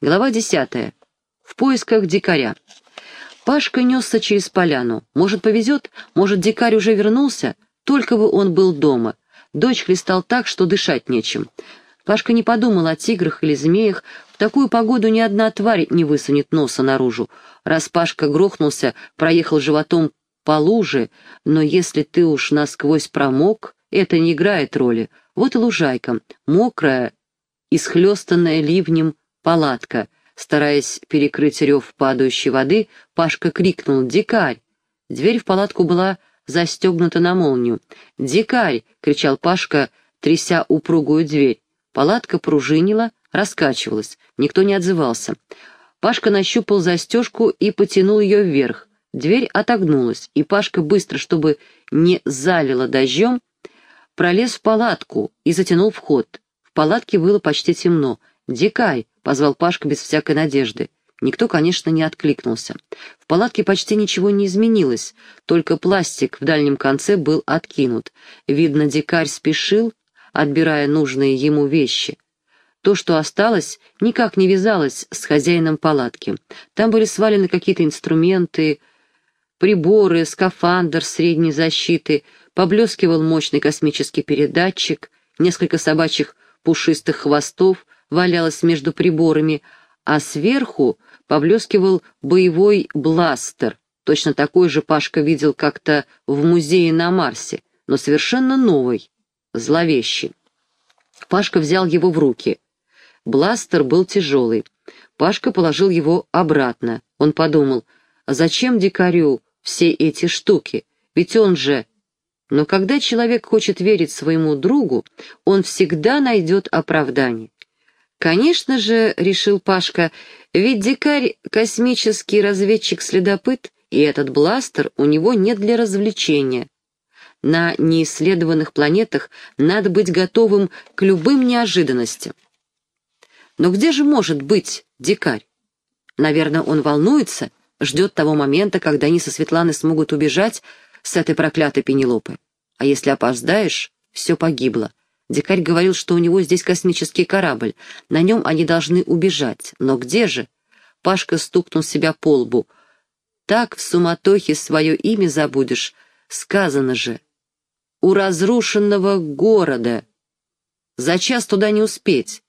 Глава десятая. В поисках дикаря. Пашка несся через поляну. Может, повезет, может, дикарь уже вернулся, только бы он был дома. Дочь хлестал так, что дышать нечем. Пашка не подумал о тиграх или змеях. В такую погоду ни одна тварь не высунет носа наружу. Раз Пашка грохнулся, проехал животом по луже, но если ты уж насквозь промок, это не играет роли. Вот и лужайка, мокрая, исхлестанная ливнем палатка. Стараясь перекрыть рев падающей воды, Пашка крикнул «Дикарь!». Дверь в палатку была застегнута на молнию. «Дикарь!» — кричал Пашка, тряся упругую дверь. Палатка пружинила, раскачивалась, никто не отзывался. Пашка нащупал застежку и потянул ее вверх. Дверь отогнулась, и Пашка быстро, чтобы не залило дождем, пролез в палатку и затянул вход. В палатке было почти темно. «Дикай!» — позвал Пашка без всякой надежды. Никто, конечно, не откликнулся. В палатке почти ничего не изменилось, только пластик в дальнем конце был откинут. Видно, дикарь спешил, отбирая нужные ему вещи. То, что осталось, никак не вязалось с хозяином палатки. Там были свалены какие-то инструменты, приборы, скафандр средней защиты, поблескивал мощный космический передатчик, несколько собачьих пушистых хвостов валялось между приборами, а сверху поблескивал боевой бластер. Точно такой же Пашка видел как-то в музее на Марсе, но совершенно новый зловещий. Пашка взял его в руки. Бластер был тяжелый. Пашка положил его обратно. Он подумал, а зачем дикарю все эти штуки? Ведь он же... Но когда человек хочет верить своему другу, он всегда найдет оправдание. Конечно же, решил Пашка, ведь дикарь — космический разведчик-следопыт, и этот бластер у него не для развлечения на неисследованных планетах надо быть готовым к любым неожиданностям. Но где же может быть дикарь? Наверное, он волнуется, ждет того момента, когда они со Светланой смогут убежать с этой проклятой Пенелопы. А если опоздаешь, все погибло. Дикарь говорил, что у него здесь космический корабль, на нем они должны убежать. Но где же? Пашка стукнул себя по лбу. Так в суматохе свое имя забудешь. Сказано же, у разрушенного города. За час туда не успеть.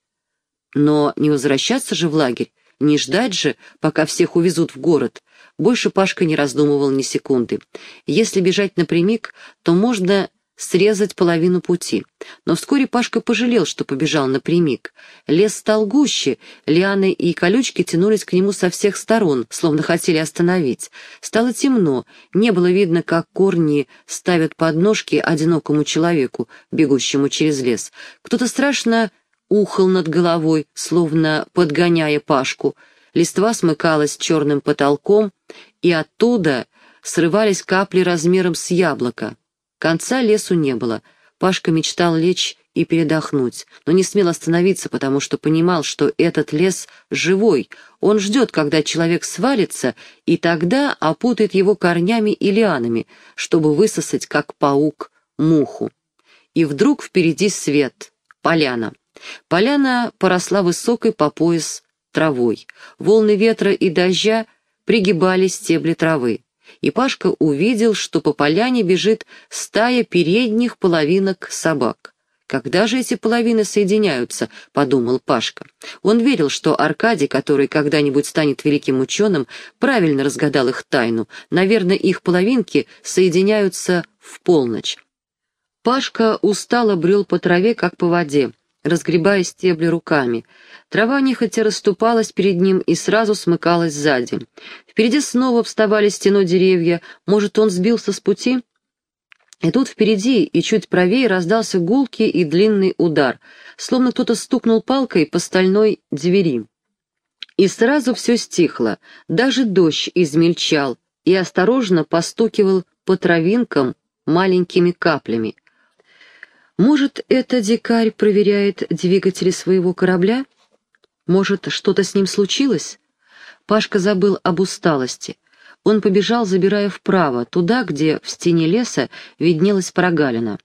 Но не возвращаться же в лагерь, не ждать же, пока всех увезут в город. Больше Пашка не раздумывал ни секунды. Если бежать напрямик, то можно срезать половину пути. Но вскоре Пашка пожалел, что побежал напрямик. Лес стал гуще, лианы и колючки тянулись к нему со всех сторон, словно хотели остановить. Стало темно, не было видно, как корни ставят подножки одинокому человеку, бегущему через лес. Кто-то страшно ухал над головой, словно подгоняя Пашку. Листва смыкалась черным потолком, и оттуда срывались капли размером с яблоко. Конца лесу не было. Пашка мечтал лечь и передохнуть, но не смел остановиться, потому что понимал, что этот лес живой. Он ждет, когда человек свалится, и тогда опутает его корнями и лианами, чтобы высосать, как паук, муху. И вдруг впереди свет, поляна. Поляна поросла высокой по пояс травой. Волны ветра и дождя пригибали стебли травы и Пашка увидел, что по поляне бежит стая передних половинок собак. «Когда же эти половины соединяются?» — подумал Пашка. Он верил, что Аркадий, который когда-нибудь станет великим ученым, правильно разгадал их тайну. Наверное, их половинки соединяются в полночь. Пашка устало брел по траве, как по воде, разгребая стебли руками. Трава нехотя расступалась перед ним и сразу смыкалась сзади. Впереди снова вставали стеной деревья, может, он сбился с пути? И тут впереди и чуть правее раздался гулкий и длинный удар, словно кто-то стукнул палкой по стальной двери. И сразу все стихло, даже дождь измельчал и осторожно постукивал по травинкам маленькими каплями. Может, это дикарь проверяет двигатели своего корабля? Может, что-то с ним случилось? Пашка забыл об усталости. Он побежал, забирая вправо, туда, где в стене леса виднелась прогалина.